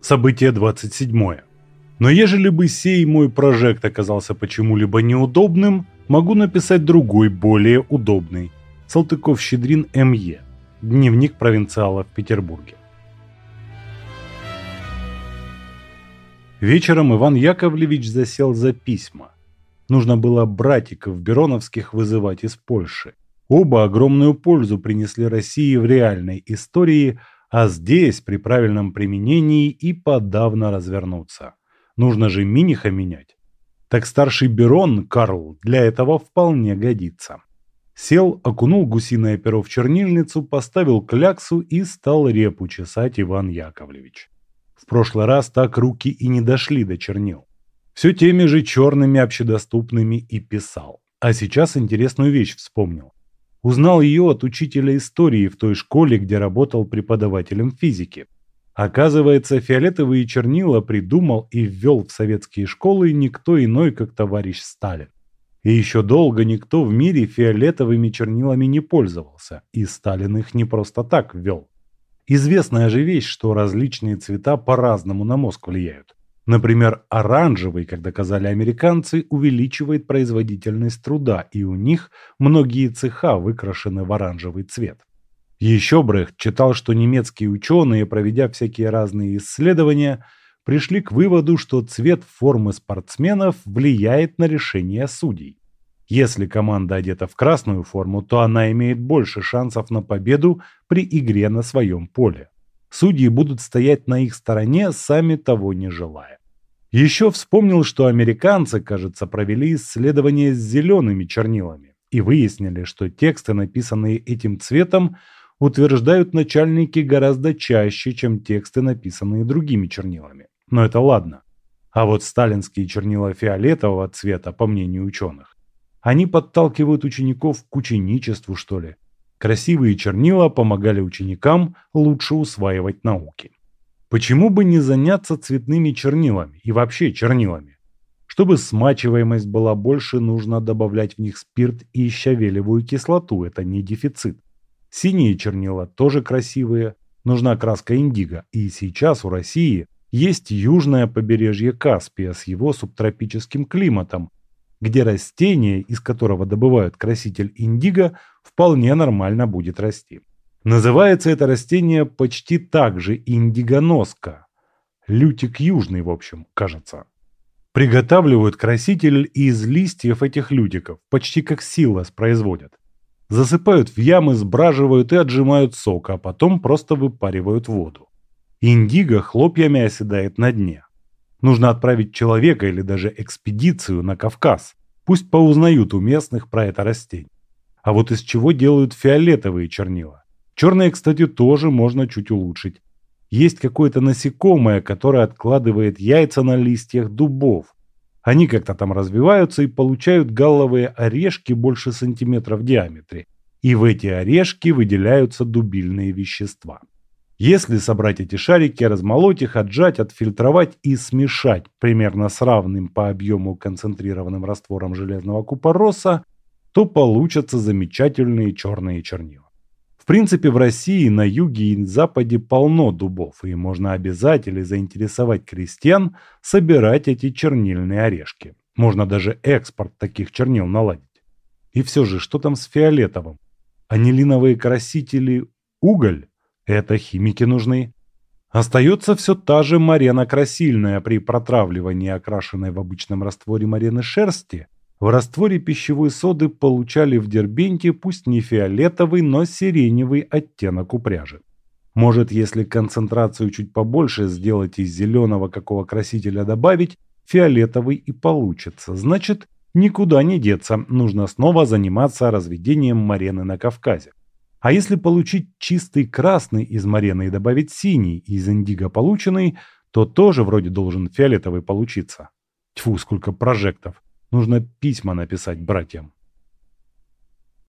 Событие 27. Но ежели бы сей мой прожект оказался почему-либо неудобным, могу написать другой, более удобный. Салтыков-Щедрин М.Е. Дневник провинциала в Петербурге. Вечером Иван Яковлевич засел за письма. Нужно было братиков Бероновских вызывать из Польши. Оба огромную пользу принесли России в реальной истории, а здесь при правильном применении и подавно развернуться. Нужно же Миниха менять. Так старший Берон, Карл, для этого вполне годится. Сел, окунул гусиное перо в чернильницу, поставил кляксу и стал репу чесать Иван Яковлевич. В прошлый раз так руки и не дошли до чернил. Все теми же черными общедоступными и писал. А сейчас интересную вещь вспомнил. Узнал ее от учителя истории в той школе, где работал преподавателем физики. Оказывается, фиолетовые чернила придумал и ввел в советские школы никто иной, как товарищ Сталин. И еще долго никто в мире фиолетовыми чернилами не пользовался, и Сталин их не просто так ввел. Известная же вещь, что различные цвета по-разному на мозг влияют. Например, оранжевый, как доказали американцы, увеличивает производительность труда, и у них многие цеха выкрашены в оранжевый цвет. Еще Брехт читал, что немецкие ученые, проведя всякие разные исследования, пришли к выводу, что цвет формы спортсменов влияет на решение судей. Если команда одета в красную форму, то она имеет больше шансов на победу при игре на своем поле. Судьи будут стоять на их стороне, сами того не желая. Еще вспомнил, что американцы, кажется, провели исследование с зелеными чернилами и выяснили, что тексты, написанные этим цветом, утверждают начальники гораздо чаще, чем тексты, написанные другими чернилами. Но это ладно. А вот сталинские чернила фиолетового цвета, по мнению ученых, они подталкивают учеников к ученичеству, что ли. Красивые чернила помогали ученикам лучше усваивать науки. Почему бы не заняться цветными чернилами и вообще чернилами? Чтобы смачиваемость была больше, нужно добавлять в них спирт и щавелевую кислоту, это не дефицит. Синие чернила тоже красивые, нужна краска индиго, и сейчас у России есть южное побережье Каспия с его субтропическим климатом, где растение, из которого добывают краситель индиго, вполне нормально будет расти. Называется это растение почти так же индигоноска. Лютик южный, в общем, кажется. Приготавливают краситель из листьев этих лютиков, почти как силос производят. Засыпают в ямы, сбраживают и отжимают сок, а потом просто выпаривают воду. Индиго хлопьями оседает на дне. Нужно отправить человека или даже экспедицию на Кавказ. Пусть поузнают у местных про это растение. А вот из чего делают фиолетовые чернила? Черные, кстати, тоже можно чуть улучшить. Есть какое-то насекомое, которое откладывает яйца на листьях дубов. Они как-то там развиваются и получают галловые орешки больше сантиметра в диаметре. И в эти орешки выделяются дубильные вещества. Если собрать эти шарики, размолоть их, отжать, отфильтровать и смешать примерно с равным по объему концентрированным раствором железного купороса, то получатся замечательные черные чернила принципе, в России на юге и западе полно дубов, и можно обязать или заинтересовать крестьян собирать эти чернильные орешки. Можно даже экспорт таких чернил наладить. И все же, что там с фиолетовым? Анилиновые красители – уголь? Это химики нужны. Остается все та же марена красильная при протравливании окрашенной в обычном растворе марены шерсти – в растворе пищевой соды получали в дербенте пусть не фиолетовый, но сиреневый оттенок упряжи. Может, если концентрацию чуть побольше сделать из зеленого какого красителя добавить, фиолетовый и получится. Значит, никуда не деться, нужно снова заниматься разведением марены на Кавказе. А если получить чистый красный из марены и добавить синий из индиго полученный, то тоже вроде должен фиолетовый получиться. Тьфу, сколько прожектов. Нужно письма написать братьям.